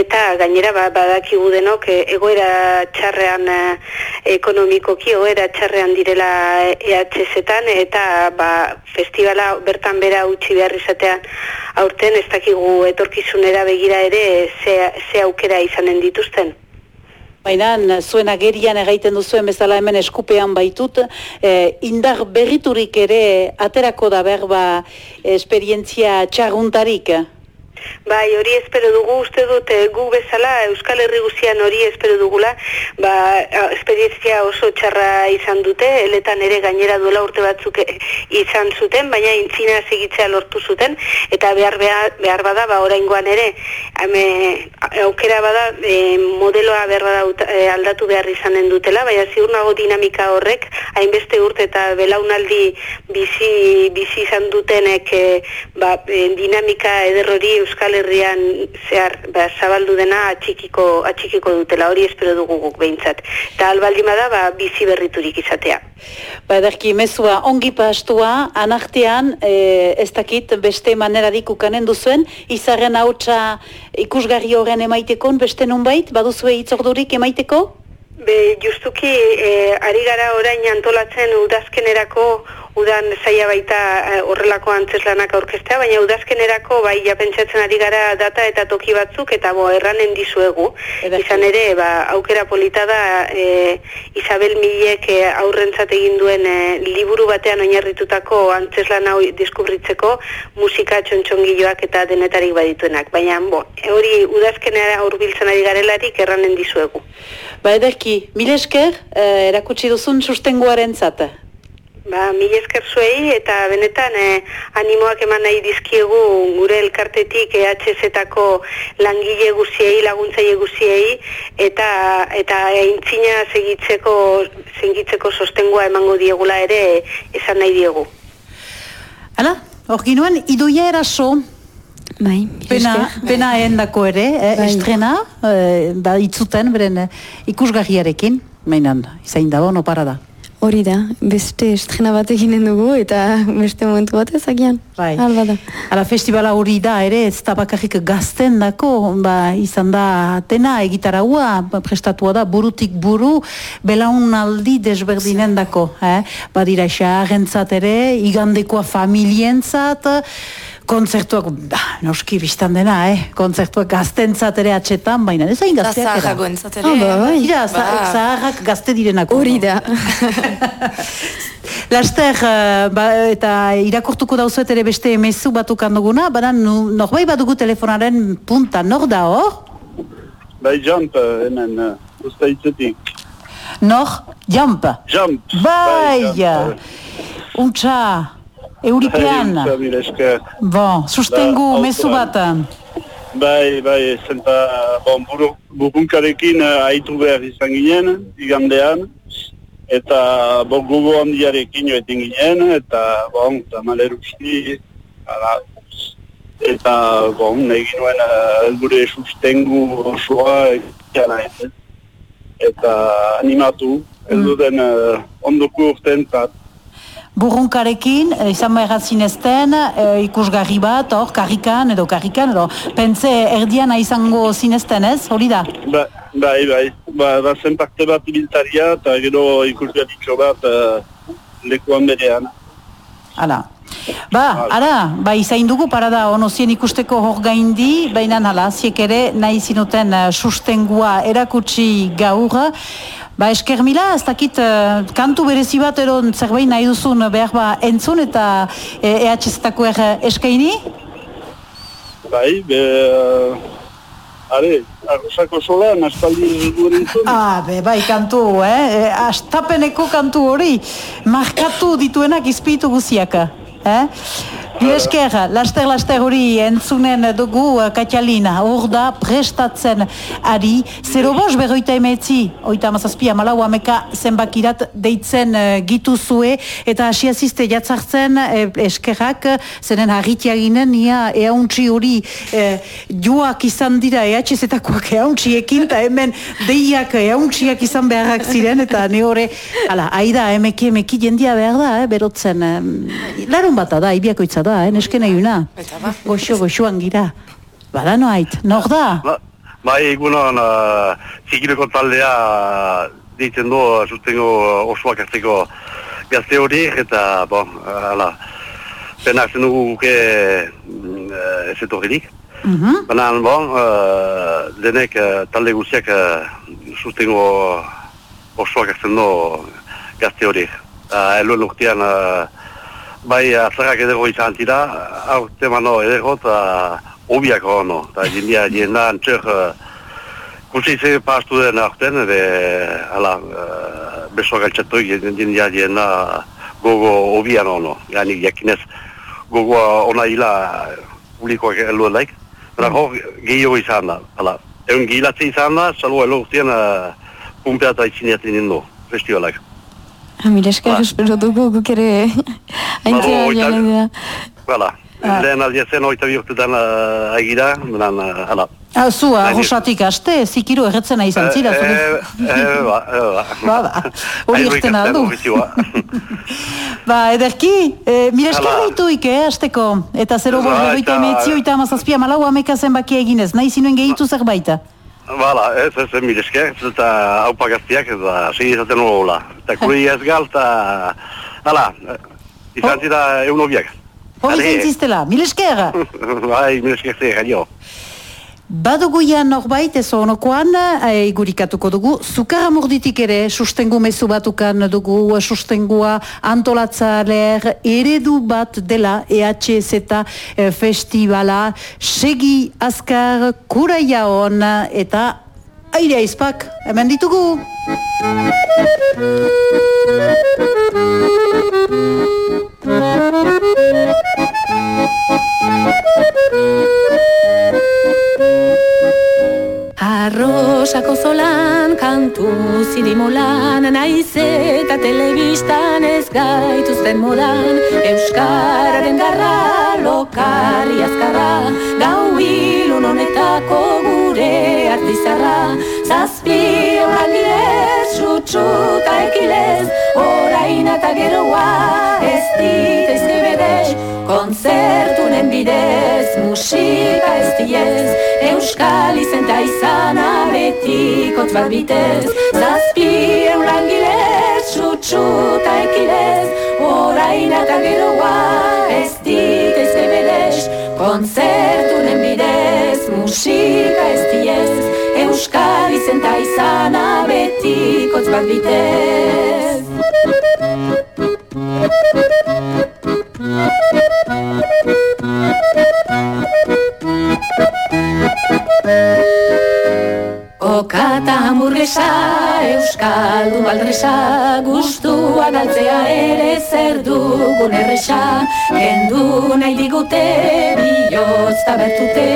eta gainera ba, badakigu denok e, egoera txarrean e, ekonomikoki egoera txarrean direla EHZ-etan eta ba, festivala bertan bera utzi behar izatean aurten ez dakigu etorkizunera begira ere ze, ze aukera izanen dituzten. Baina, zuen agerian egiten duzuen bezala hemen eskupean baitut, eh, indar berriturik ere aterako da berba esperientzia txaguntarik. Bai, hori espero dugu, uste dut e, gu bezala, Euskal Herri guzian hori espero dugula, ba, esperientzia oso txarra izan dute, eletan ere gainera duela urte batzuk eh, izan zuten, baina intzina segitzea lortu zuten, eta behar, behar, behar bada, ba, oraingoan ere, hame, aukera bada, e, modeloa behar bada aldatu behar izanen dutela, baina ziur nago dinamika horrek, hainbeste urte eta belaunaldi bizi, bizi izan dutenek e, ba, dinamika ederrori Euskal Herrian zehar ba, zabaldu dena atxikiko, atxikiko dutela hori espero dugu guk behintzat. Eta albaldi da ba, bizi berriturik izatea. Ba, edarki, mezua ongi pastua, anartean, e, ez dakit beste maneradik ukanen duzuen, izarren hautsa ikusgarri horren emaitekon, beste nunbait, baduzue itzordurik emaiteko? Be, justuki, e, ari gara orain antolatzen udazkenerako udan zaila baita eh, horrelako antzeslanak aurkestea, baina udazkenerako bai ja pentsatzen ari gara data eta toki batzuk eta bo erranen dizuegu. Izan ere, ba, aukera polita da e, Isabel Milek e, aurrentzat egin duen liburu batean oinarritutako antzeslan hau diskubritzeko musika txontxongiloak eta denetarik badituenak. Baina, bo, hori udazkenera aurbiltzen ari garelarik erranen dizuegu. Ba ederki, mil esker, erakutsi duzun sustengoaren zata. Ba, mil esker zuei eta benetan eh, animoak eman nahi dizkiegu gure elkartetik EHZ-etako langile guziei, laguntzaile guziei eta eta eintzina segitzeko segitzeko sostengua emango diegula ere esan nahi diegu. Hala, hor ginoen, idoia eraso, Bai, pena, pena endako ere, eh, Bai. estrena, eh, da itzuten, beren eh, ikusgarriarekin, mainan, izain da, ono para da. Hori da, beste estrena bat eginen dugu eta beste momentu bat ezagian. Bai. Alba da. Ala festivala hori da ere, ez da bakarrik gazten dako, ba, izan da tena egitaraua, ba, prestatua da, burutik buru, belaunaldi desberdinen dako. Eh? Badira xarentzat ere, igandekoa familientzat, kontzertuak, da, noski biztan dena, eh? kontzertuak gaztentzat ere atxetan, baina ez hain Da gazteak era. zaharragoentzat ere. Ah, ba, bai. Dira, Ba. zaharrak gazte direnako. Hori da. [laughs] Laster, eh, ba, eta irakortuko dauzuet ere beste mezu batukan duguna, baina norbait badugu telefonaren punta, nor da hor? Bai, jump, eh, hemen, uh, usta hitzetik. Nor? Jump. Jump! Bai, jump, untxa, euripean. Bai. Bon, sustengu mezu bat. Bai, bai, zenta, bon, buru, burunkarekin uh, aitu behar izan ginen, igandean, eta bon, gugu handiarekin joetin ginen, eta bon, tamaler usti, ala, eta bon, nahi ginoen uh, gure sustengu osoa ez, eta animatu, heldu den uh, ondoko urtentzat, Burrunkarekin, eh, izan behar zinezten, eh, ikusgarri bat, hor, karrikan edo karrikan, edo pentze erdiana izango zinezten ez, hori da? Ba, bai, bai. Ba, ba zen parte bat ibiltaria eta gero ikusgaritxo bat uh, lekuan berean. Hala. Ba, ara, ba, izain dugu parada onozien ikusteko hor gaindi, baina hala, ziek ere nahi zinuten eh, sustengua erakutsi gaur. Ba, esker mila, ez dakit eh, kantu berezi bat ero zerbait nahi duzun behar ba entzun eta eh, EHZ-tako er eskaini? Bai, be... Uh, are, arrosako solan, aspaldi gure entzun. Ah, be, bai, kantu, eh? E, astapeneko kantu hori, markatu dituenak izpitu guziaka. Eh? Esker, laster, laster hori entzunen dugu uh, Katialina, hor da prestatzen ari, zero bos berroita emetzi, oita amazazpia, malau ameka zenbakirat deitzen uh, gituzue, eta asiazizte jatzartzen eh, eskerrak, zenen harritia ginen, nia eauntzi hori eh, joak izan dira EHZ-etakoak eauntziekin, eta hemen deiak eauntziak izan beharrak ziren, eta ne hori, ala, aida, emeki, emeki jendia behar da, eh, berotzen, eh, larun bata da, ibiakoitza da, eh, nesken eguna. Eta ba. Goxo, goxoan gira. Bada noait, nor da? Ba, bai, egunon, uh, taldea deitzen du, uh, sustengo osoak hartzeko gazte hori, eta, bon, uh, ala, penak zen dugu guke mm, uh, ez etorririk. Mhm. Baina, bon, uh, denek uh, talde guztiak uh, sustengo osoak hartzen du gazte hori. Uh, eluen urtean, uh, bai, azarrak edero izan tira, aurte mano edero eta obiak ono, eta jendia jenda antxer uh, kutsitze pastu den aurten, ebe, ala, uh, beso galtxatu jendia jenda gogo obian ono, yani jakinez gogo ona hila publikoak eluen laik. Eta hor, gehiago izan da, ala, egun gehilatze izan da, salu elo urtean uh, pumpea eta itzineatzen nindu, festivalak. Ah, Mila esker, espero dugu guk ere aintzera oita- joan dira. Hala, lehen aldia zen oita bi urtetan uh, agira, benan, uh, hala. Ah, zu, arrosatik aste, zikiro erretzena izan zira, Eh, zure. eh, eh, ba, eh, ba. Ba, ba, [laughs] hori ikasten, aldu. ofizioa. Ba, ederki, eh, mila esker dituik, eh, asteko. Eta zero Ba, bost, berroita eta- emetzi, oita amazazpia, malau ameka zenbaki eginez. Nahi zinuen gehitu zerbaita. Bala, ez, ez, mil esker, eta haupa gaztiak, eta segi izaten hola. Eta [laughs] kuri ez gal, eta, hala, izan zira egun obiak. Hori zentziztela, mila esker. Bai, [laughs] mil esker zer, Baduguian norbait ez honokoan eh, igurikatuko dugu, zukara morditik ere sustengu mezu batukan dugu sustengua antolatzaler eredu bat dela EHZ eta e, festivala. Segi azkar kuraia hon eta aire izpak hemen ditugu. Arrosako zolan kantu zirimolan Naiz eta telebistan ez gaituzten modan. Euskararen garran lokari azkarra Gau ilun honetako gure artizarra. Zazpi horan direz, sutsu eta ekilez Horain eta geroa ez dit ezke bedez. Konzertunen bidez, musika ez diez. Euskal izenta izana betikotz bat bitez. Zazpi txutxu eta ekilez Horain eta geroa ez dit Konzertunen bidez, musika ez diez Euskal izenta izana betikotz bat bitez Okata hamburguesa, euskaldu baldresa, gustua galtzea ere zer dugun erresa, kendu nahi digute, bihotz tabertute,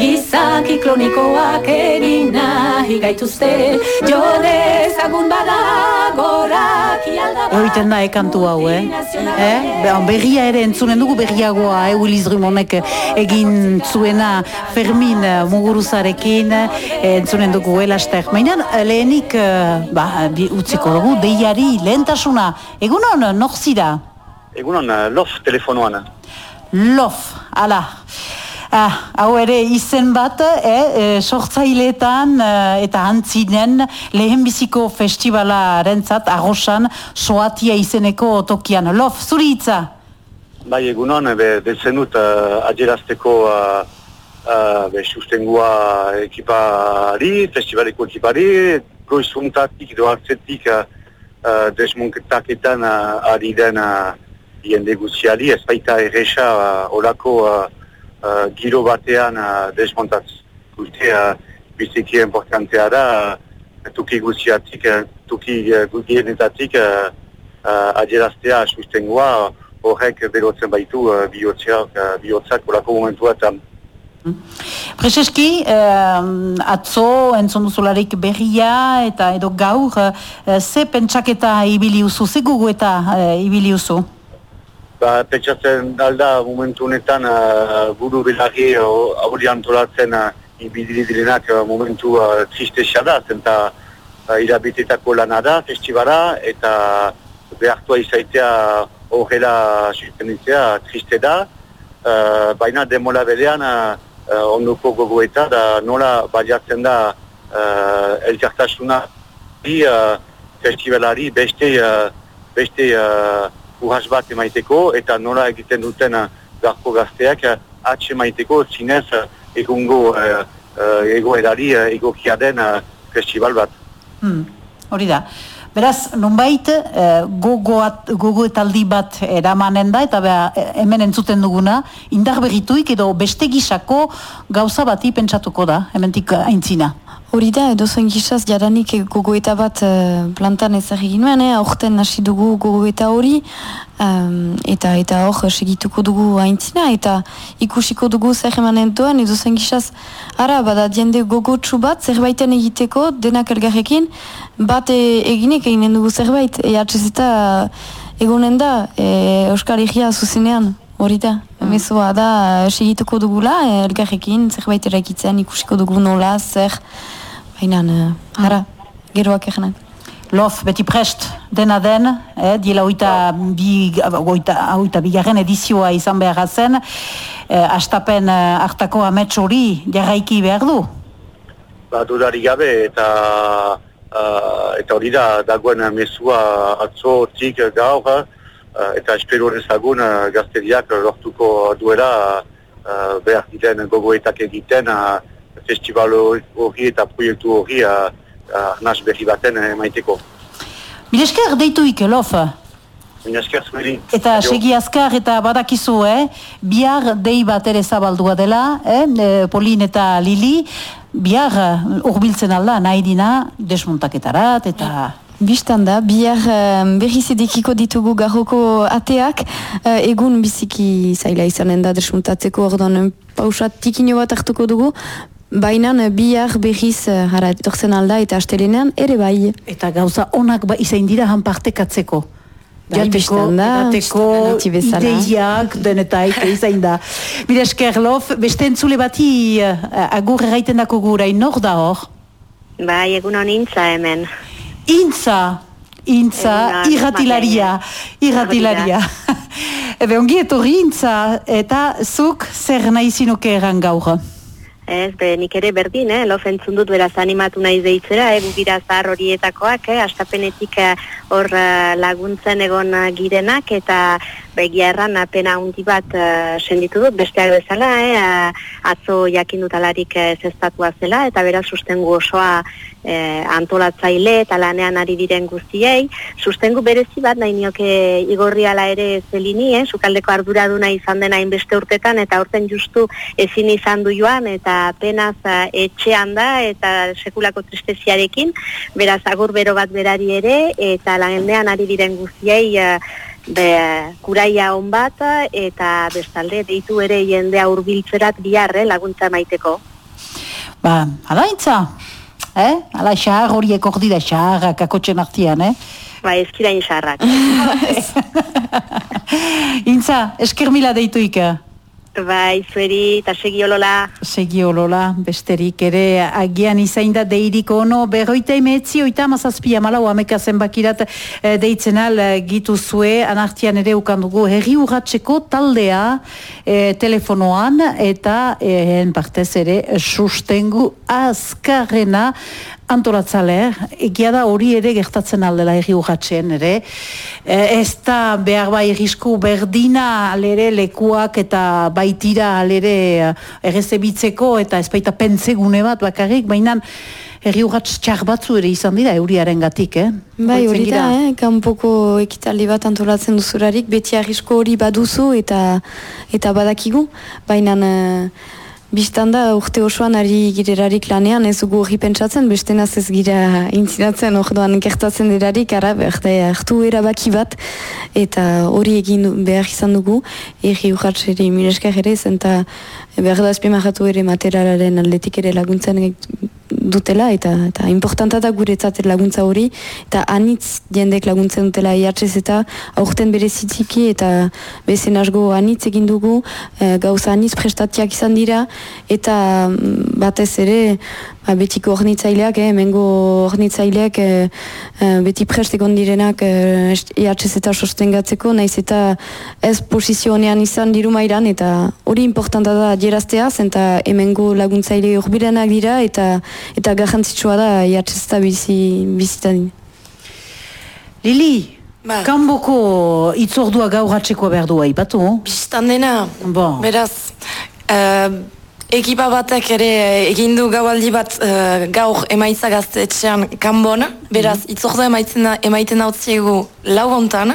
gizaki klonikoak egin nahi gaituzte, jo dezagun bada, goraki aldaba. Horiten da ekantu hau, eh? eh? Be, berria ere entzunen dugu berriagoa, eh? Willis Rimonek egin zuena Fermin Muguruzarekin, eh, entzunen dugu elaster. Mainan, lehenik, eh, ba, bi- utziko dugu, deiari lehentasuna. Egunon, nor zira? Egunon, uh, lof telefonoan. Lof, ala. Ah, hau ere izen bat, eh, eh, sortzaileetan eh, eta antzinen lehenbiziko festivala rentzat, arrosan, soatia izeneko tokian. Lof, zuri hitza? Bai, egunon, be, dezen uh, adierazteko uh, uh, be, sustengua ekipari, festivaleko ekipari, goizuntatik edo hartzetik uh, uh, desmuntaketan uh, ari den uh, jende guziari, ez baita erresa uh, olako uh, uh, giro batean uh, desmontatz. Uste, uh, biziki importantea da, uh, tuki guziatik, uh, tuki uh, gugienetatik uh, uh, adieraztea sustengua, horrek berotzen baitu uh, bihotzak, uh, bihotzak olako momentuetan. Prezeski, eh, atzo entzun duzularik berria eta edo gaur, eh, ze pentsaketa ibili uzu, ze gugu eta eh, ibili uzu? Ba, pentsatzen alda momentu honetan uh, buru belarri uh, hori antolatzen uh, ibili direnak uh, momentu uh, tristesa da, zenta uh, lana da, festibala, eta behartua izaitea horrela suspenditzea triste da, uh, baina demola berean uh, uh, ondoko gogoeta da nola baliatzen da uh, elkartasuna bi uh, festivalari beste, uh, beste uh, urras bat emaiteko eta nola egiten duten garko gazteak atxe emaiteko zinez uh, egungo uh, uh, egoerari uh, egokia den uh, festival bat. Hmm, hori da. Beraz, nonbait, eh, gogoat- gogoetaldi bat eramanen da, eta beha, eh, hemen entzuten duguna, indar berrituik edo beste gisako gauza bati pentsatuko da, hementik aintzina. Hori da, edo zen gisaz jadanik gogoeta bat eh, plantan ezagik nuen, eh? aurten hasi dugu gogoeta hori, em, eta eta hor segituko dugu aintzina, eta ikusiko dugu zer emanen duen, edo zen gisaz, ara, bada jende gogotsu bat, zerbaiten egiteko, denak elgarrekin, bat e, eginek eginen dugu zerbait, ehatxez eta egonen da, e, Euskal Herria zuzenean, hori da. Mezua da, eh, segituko dugula, eh, elgarrekin, zerbait eraikitzen, ikusiko dugu nola, zer, baina, eh, ara, geroak egenak. Lof, beti prest, dena den, eh, diela oita, bi, oita, oita bigarren edizioa izan behar zen, eh, astapen eh, hartako amets hori jarraiki behar du. Ba, dudari gabe eta uh, eta hori da dagoen mezua atzo tik gaur uh, eta espero dezagun uh, gazteriak lortuko duela uh, behar diren gogoetak egiten uh, festival hori eta proiektu hori uh, uh, arnaz berri baten emaiteko. Milesker deituik, Lof. Mila esker zuheri. Eta segi azkar eta badakizu, eh? Bihar dei bat ere zabaldua dela, eh? Polin eta Lili, bihar eh, hurbiltzen alda nahi dina desmontaketarat eta... Bistan da, bihar um, berriz edekiko ditugu garroko ateak, eh, egun biziki zaila izanen da desmuntatzeko orduan pausat tikino bat hartuko dugu, Baina eh, bihar behiz eh, hara etortzen alda eta astelenean ere bai. Eta gauza onak ba, izain dira han partekatzeko. Bai, da, edateko, ideiak, denetaik, [laughs] izain da. Mira esker, lof, beste entzule bati uh, agur erraiten dako gura, nor da hor? Bai, egun honintza hemen. Intza, intza, Egunon, irratilaria, irratilaria. Ebe, ongi etorri intza, eta zuk zer nahi zinuke eran gaur? Ez, be, nik ere berdin, eh? lof entzun dut beraz animatu naiz deitzera, eh? gugira zahar horietakoak, eh? astapenetik eh, hor eh, laguntzen egon eh, girenak, eta begia erran apena hundi bat eh, senditu dut, besteak bezala, eh? eh, atzo jakin dutalarik eh, zestatua zela, eta beraz sustengu osoa eh, antolatzaile eta lanean ari diren guztiei, sustengu berezi bat nahi nioke igorriala ere zelini, eh? sukaldeko arduraduna izan dena inbeste urtetan, eta horten justu ezin izan du joan, eta penaz eh, etxean da, eta sekulako tristeziarekin, beraz agur bero bat berari ere, eta lanean ari diren guztiei eh, be, kuraia on bat, eta bestalde deitu ere jendea hurbiltzerat bihar eh, laguntza maiteko. Ba, ala intza, eh? Ala xahar horiek hor dira, xaharrak akotxen artian, eh? Ba, ezkirain xarrak. [laughs] Intza, esker mila deituik. Bai, zueri, eta segi olola. Segi olola, besterik ere agian izain da deirik ono, berroita emetzi, oita amazazpia malau ameka zenbakirat eh, deitzen al eh, gitu zue, anartian ere ukandugu herri urratxeko taldea eh, telefonoan eta en partez ere sustengu azkarrena antolatzale, egia da hori ere gertatzen aldela erri urratxean ere. E, ez da behar bai irrisku berdina alere lekuak eta baitira alere errezebitzeko eta ez baita pentsegune bat bakarrik, baina herri urratx txar batzu ere izan dira euriaren gatik, eh? Bai, hori da, eh? kanpoko ekitaldi bat antolatzen duzurarik, beti arrisko hori baduzu eta eta badakigu, baina eh, biztan da urte osoan ari girerarik lanean, ez dugu hori pentsatzen, beste naz ez gira intzinatzen orduan gertatzen derarik, ara berde hartu erabaki bat, eta hori egin behar izan dugu, erri urratseri mireskar ere, zen eta behar da azpimarratu ere materialaren aldetik ere laguntzen dutela eta eta importanta da guretzat laguntza hori. Eta anitz jendek laguntzen dutela IHS eta aurten berezitiki eta bezen asgo anitz egin dugu e, gauza anitz prestatiak izan dira. Eta mm, batez ere ba, betiko ornitzaileak, eh, mengo ornitzaileak eh, eh, beti prest egon direnak eh, IHS eta sostengatzeko, naiz eta ez posizio honean izan diru mairan, eta hori importanta da jeraztea, eta hemengo laguntzaile urbilenak dira, eta eta garrantzitsua da IHS eta bizi, bizitan. Lili, Ba. kanboko itzordua gaur atxeko behar du aipatu? Bistan dena, Bon. beraz, uh, ekipa batek ere egin du gaualdi bat eh, gaur emaitza gaztetxean kanbon, beraz, Mhm. itzorda emaitzen, da- emaiten dautziegu lau hontan,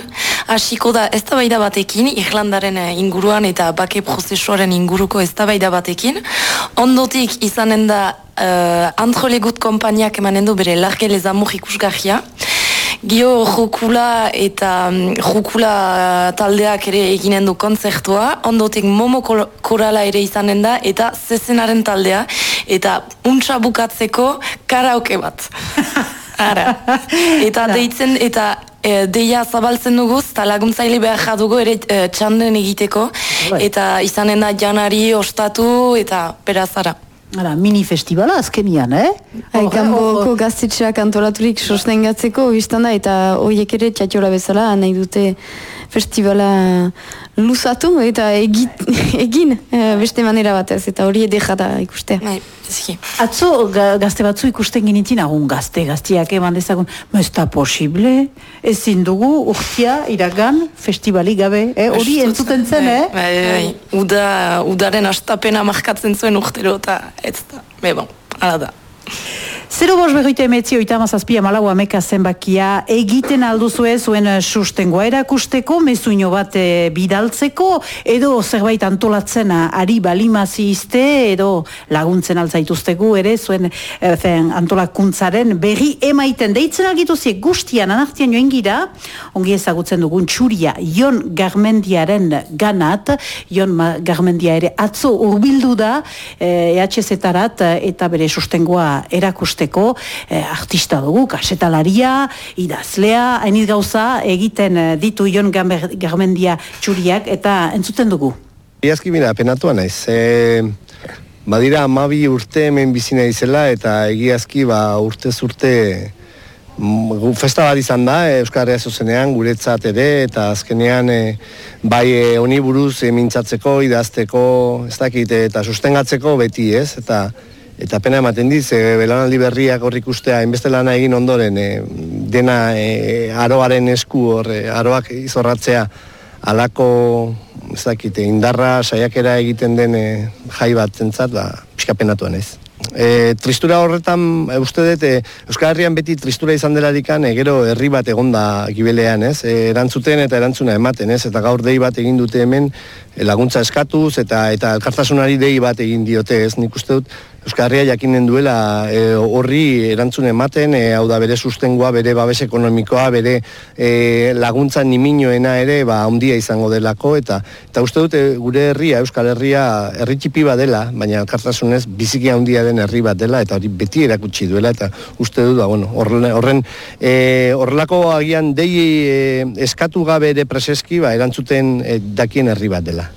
hasiko da eztabaida batekin, Irlandaren eh, inguruan eta bake prozesuaren inguruko eztabaida batekin, ondotik izanen da uh, antrolegut konpainiak emanen du bere large lezamur ikusgarria, Gio jokula eta mm, jokula taldeak ere eginen du kontzertua, ondotik momo korala ere izanen da, eta zezenaren taldea, eta untsa bukatzeko karaoke bat. [laughs] Ara. Eta deitzen, eta e, deia zabaltzen dugu, eta laguntzaile behar dugu ere e, txanden egiteko, Bai. eta izanen da janari ostatu, eta beraz ara. Mini festivala azkenian, eh? Hai, hor- gaztetxeak antolaturik sostengatzeko biztan da, eta horiek ere txatxola bezala nahi dute festivala luzatu eta egit, egin eh, beste manera batez, eta hori edera da ikustea. Bai. Atzo ga- gazte batzu ikusten ginitin, agun gazte, gaztiak eman dezagun, ma ez da posible, ezin dugu urtia iragan festivali gabe, eh? hori entzuten zen, Bai, eh? Bai, bai, Uda, udaren astapena markatzen zuen urtero eta ez da. Be bon, ala da. Zero bos berroita emetzi oita mazazpia malau ameka zenbakia egiten alduzue zuen eh, sustengoa erakusteko, mezuino bat e, bidaltzeko, edo zerbait antolatzen eh, ari balimazi izte, edo laguntzen altzaituztegu ere zuen e, fen, antolakuntzaren berri emaiten. Deitzen algituziek guztian anartian joen gira, ongi ezagutzen dugun txuria Jon Garmendiaren ganat, Jon Garmendia ere atzo urbildu da e, EHZ-etarat eta bere sustengoa erakusteko eh, artista dugu, kasetalaria, idazlea, hainit gauza egiten eh, ditu Ion Garmendia txuriak eta entzuten dugu. Iazki mira, penatua naiz. E, badira amabi urte hemen bizina izela eta egiazki ba urte zurte mm, festa bat izan da e, Euskal Herria zuzenean guretzat ere eta azkenean e, bai e, honi buruz e, mintzatzeko, idazteko, ez dakit, eta sustengatzeko beti ez, eta eta pena ematen diz, e, belanaldi berriak hor ikustea, inbeste lana egin ondoren, e, dena e, aroaren esku hor, e, aroak izorratzea, alako, ez dakite, indarra, saiakera egiten den jai bat zentzat, ba, pixka penatuan ez. E, tristura horretan, e, uste dut, e, Euskal Herrian beti tristura izan dela dikan, e, gero herri bat egonda gibelean, ez? E, erantzuten eta erantzuna ematen, ez? Eta gaur dei bat egin dute hemen, e, laguntza eskatuz, eta eta elkartasunari dei bat egin diote, ez? Nik uste dut, Euskarria jakinen duela e, horri erantzun ematen, e, hau da bere sustengoa, bere babes ekonomikoa, bere e, laguntza niminoena ere, ba, handia izango delako, eta eta uste dute gure herria, Euskal Herria, herri txipi bat dela, baina elkartasunez biziki handia den herri bat dela, eta hori beti erakutsi duela, eta uste dut, ba, bueno, horren, e, horrelako agian dei e, eskatu gabe ere preseski, ba, erantzuten e, dakien herri bat dela.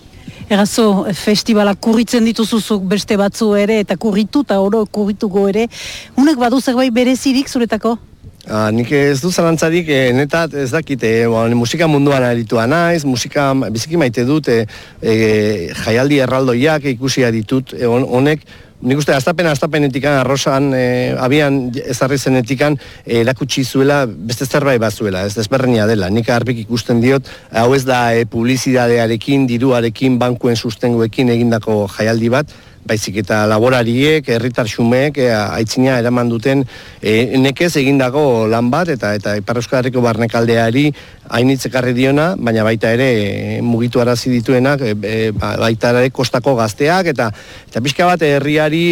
Egazo, festivala kurritzen dituzuzuk beste batzu ere, eta kurritu eta oro kurrituko ere. Unek badu zerbait berezirik zuretako? Ah, nik ez du zalantzarik, e, netat ez dakit, e, musika munduan aritua naiz, musika biziki maite dut, e, e, jaialdi erraldoiak ikusia ditut, e, honek, Nik uste, aztapen, aztapenetikan, arrosan, e, abian ezarri zenetikan, e, erakutsi zuela, beste zerbait bat zuela, ez desberrenia dela. Nik harbik ikusten diot, hau ez da e, publizidadearekin, diruarekin, bankuen sustenguekin egindako jaialdi bat, baizik eta laborariek, herritar xumeek, e, aitzina eraman duten e, nekez egindako lan bat, eta eta Ipar Euskal barnekaldeari hainitzekarri diona, baina baita ere e, mugitu arazi dituenak, e, e, ba, baita ere kostako gazteak, eta eta pixka bat herriari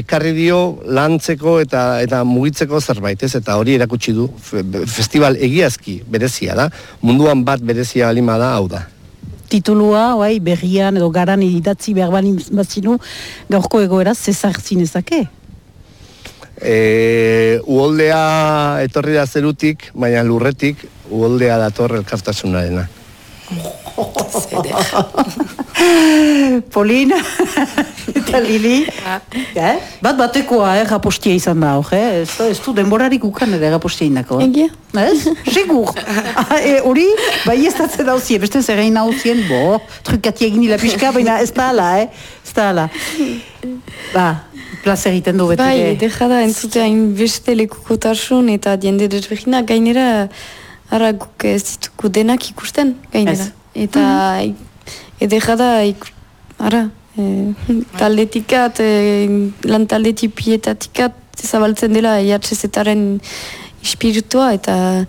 ekarri dio lantzeko eta eta mugitzeko zerbait, ez? Eta hori erakutsi du festival egiazki berezia da, munduan bat berezia balima da, hau da titulua, oai, berrian edo garan idatzi behar bazinu, gaurko egoera zezar zinezake? E, uoldea etorri da zerutik, baina lurretik uoldea dator elkartasunarena. [laughs] Polina [laughs] eta Lili eh? bat batekoa eh, rapostia izan da hor eh? ez, ez du denborarik ukan ere rapostia indako eh? egia ez? segur [laughs] e, hori bai ez datzen dauzien beste zer egin dauzien bo trukati egin nila pixka baina ez da ala eh? ez da ala ba plaza egiten du beti bai, deja da entzute hain beste lekukotasun eta diende desbegina gainera ara guk ez dituko denak ikusten gainera. Eta mm -hmm. edera da ara e, taldetikat e, lan taldetipietatikat zabaltzen dela EHZ-etaren ispiritua eta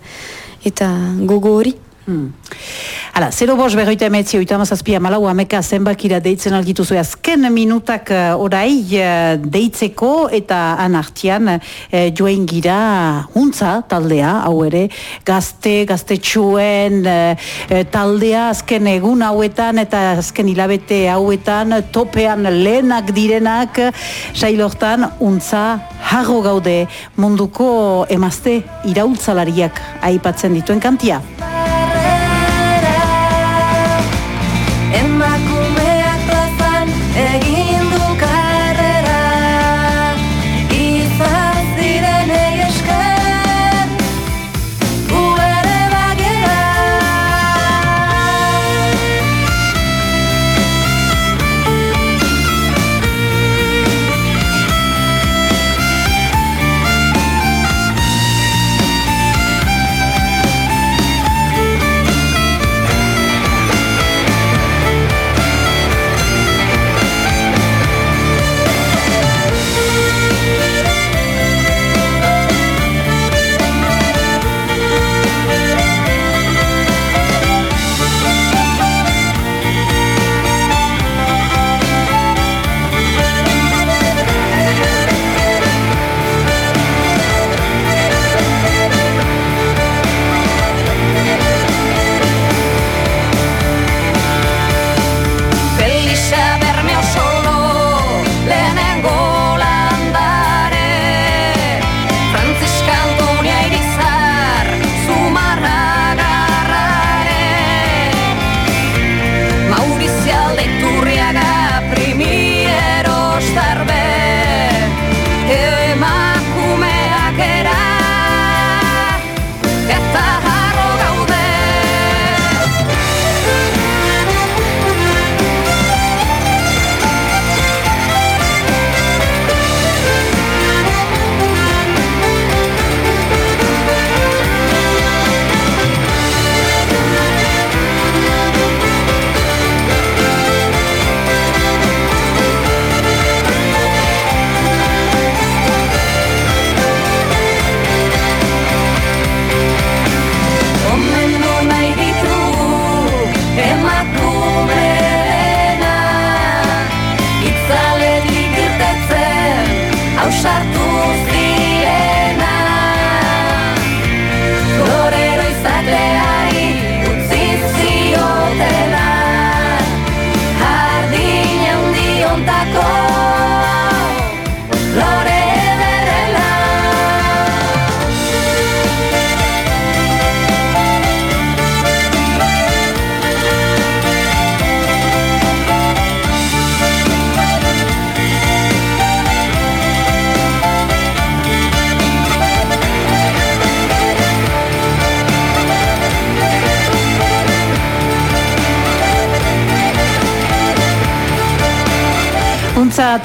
eta gogo hori Hmm. Hala, zero bos berroita emetzi oita mazazpia malau ameka zenbakira deitzen algitu zuen azken minutak uh, orai uh, deitzeko eta anartian uh, joen gira huntza taldea, hau ere, gazte, gazte txuen taldea azken egun hauetan eta azken hilabete hauetan topean lehenak direnak sailortan huntza harro gaude munduko emazte iraultzalariak aipatzen dituen kantia. in my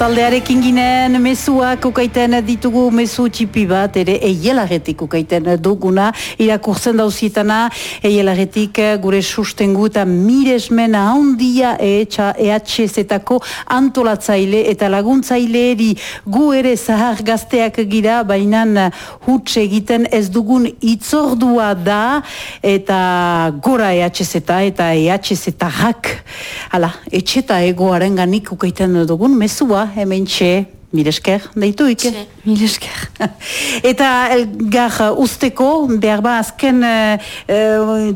taldearekin ginen mezuak ukaiten ditugu mezu txipi bat ere eielaretik ukaiten duguna. Irakurtzen dauzietana eielaretik gure sustengu eta miresmena handia EHZ-etako antolatzaile eta laguntzaileeri. Gu ere zahar gazteak gira baina huts egiten ez dugun itzordua da. Eta gora EHZ eta EHZ-ak hala, etxeta egoaren ganik ukaiten dugun mezua hemen txe Milesker, deituik? Milesker. [laughs] Eta elgar usteko, behar ba, azken e,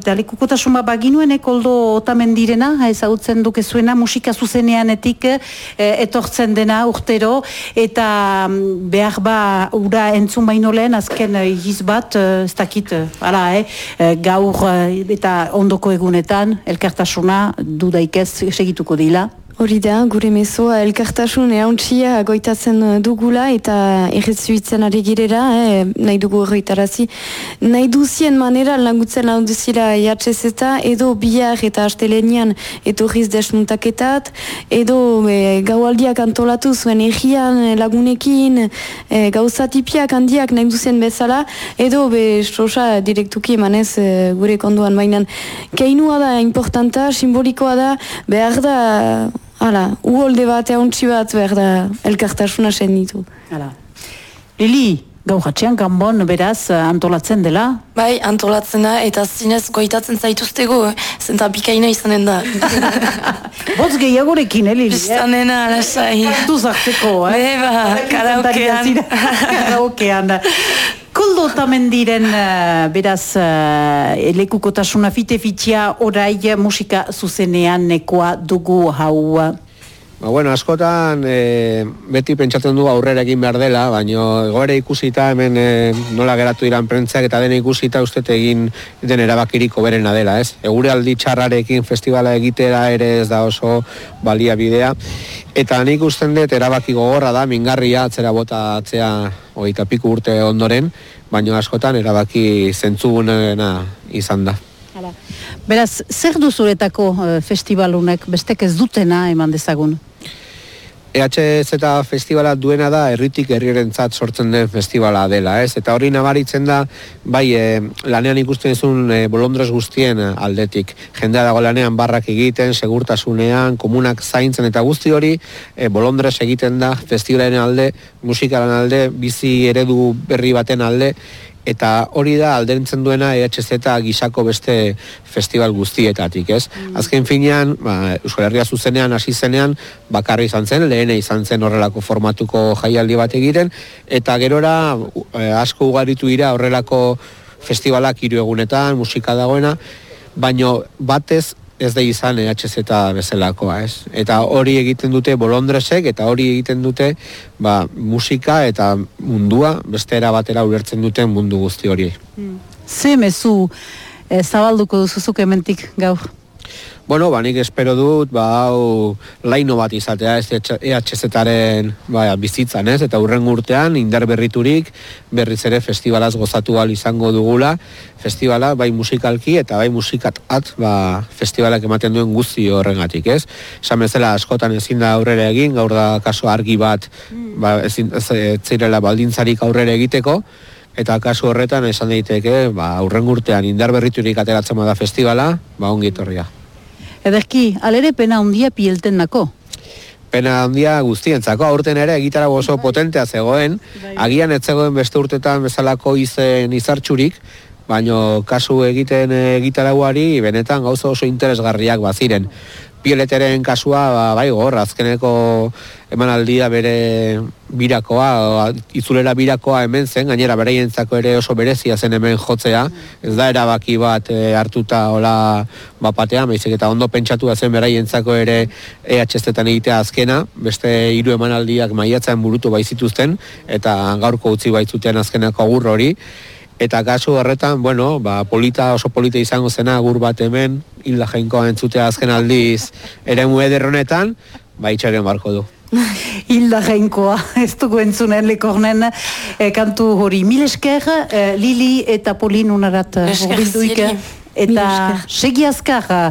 dalekukotasun bat baginuen ekoldo otamen direna, ezagutzen duke zuena, musika zuzeneanetik e, etortzen dena urtero, eta behar ba, ura entzun baino lehen, azken hiz bat, ez dakit, ala, eh, gaur eta ondoko egunetan, elkartasuna dudaikez segituko dila. Hori da, gure mezoa elkartasun eauntxia goitatzen dugula eta errezuitzen ari girera, eh, nahi dugu horretarazi. Nahi duzien manera langutzen lau duzila jatxezeta, edo bihar eta astelenian etorriz desmuntaketat, edo e, gaualdiak antolatu zuen egian lagunekin, e, gauzatipiak handiak nahi duzien bezala, edo be sosa direktuki emanez e, gure konduan bainan. Keinua da, importanta, simbolikoa da, behar da Hala, uholde bat eauntzi bat behar da elkartasuna zen ditu. Hala. Lili, gau jatxean kanbon beraz antolatzen dela? Bai, antolatzen da eta zinez goitatzen zaituztego, zenta bikaina izanen da. [laughs] Botz gehiagorekin, eh, Lili? Biztanena, alasai. Tu zartzeko, eh? Beba, karaokean. [laughs] Karaokean. [laughs] Koldo tamen diren, uh, beraz, uh, lekukotasuna fite-fitia orai musika zuzenean nekoa dugu hau. Ba, bueno, askotan e, beti pentsatzen du aurrera egin behar dela, baina egoera ikusita hemen e, nola geratu diran prentzak eta dena ikusita uste egin den erabakiriko berena dela, ez? Egure aldi txarrarekin festivala egitera ere ez da oso balia bidea. Eta nik usten dut erabaki gogorra da, mingarria atzera bota atzea oita piku urte ondoren, baina askotan erabaki zentzugunena izan da. Beraz, zer duzuretako uh, festivalunek bestek ez dutena eman dezagun? EHZ festivala duena da herritik herrirentzat sortzen den festivala dela, ez? Eta hori nabaritzen da, bai, e, lanean ikusten ezun e, bolondrez guztien aldetik. Jendea dago lanean barrak egiten, segurtasunean, komunak zaintzen eta guzti hori e, bolondrez egiten da festivalaren alde, musikalan alde, bizi eredu berri baten alde, eta hori da aldentzen duena EHZ gisako beste festival guztietatik, ez? Mm. Azken finean, ba, Euskal Herria zuzenean hasi zenean bakarri izan zen, lehene izan zen horrelako formatuko jaialdi bat egiten, eta gerora e, asko ugaritu dira horrelako festivalak hiru egunetan, musika dagoena, baino batez ez da izan EHZ bezalakoa, ez? Eta hori egiten dute bolondresek, eta hori egiten dute ba, musika eta mundua beste era batera ulertzen duten mundu guzti hori. Hmm. Ze mezu eh, zabalduko duzuzuk ementik gaur? Bueno, ba, nik espero dut, ba, hau laino bat izatea, ez EHZ-aren ba, bizitzan, ez? Eta urren urtean, indar berriturik, berriz ere festivalaz gozatu izango dugula, festivala, bai musikalki eta bai musikat at, ba, festivalak ematen duen guzti horrengatik, ez? Esan bezala, askotan ezin da aurrera egin, gaur da kaso argi bat, ba, ezin, ez, ez, baldintzarik aurrera egiteko, Eta kasu horretan esan daiteke, ba, aurren urtean indar berriturik ateratzen da festivala, ba, ongi etorria. Ederki, alere pena handia pielten nako? Pena handia guztientzako, aurten ere egitara oso bai. potentea zegoen, bai. agian ez zegoen beste urtetan bezalako izen izartxurik, baino kasu egiten egitaraguari benetan gauza oso interesgarriak baziren pieleteren kasua ba, bai gor, azkeneko emanaldia bere birakoa, izulera birakoa hemen zen, gainera bereientzako ere oso berezia zen hemen jotzea, ez da erabaki bat e, hartuta hola bapatea, maizik eta ondo pentsatu zen beraientzako ere EHZ-etan egitea azkena, beste hiru emanaldiak maiatzen burutu baizituzten, eta gaurko utzi baitzuten azkenako agur hori, Eta kasu horretan, bueno, ba, polita oso polita izango zena agur bat hemen, hilda jainkoa entzutea azken aldiz ere ederronetan, ba itxaren barko du. [laughs] Hilda jainkoa, ez dugu entzunen lekornen eh, kantu hori. Mil esker, eh, Lili eta Polin unarat eh. Eta segi azkar,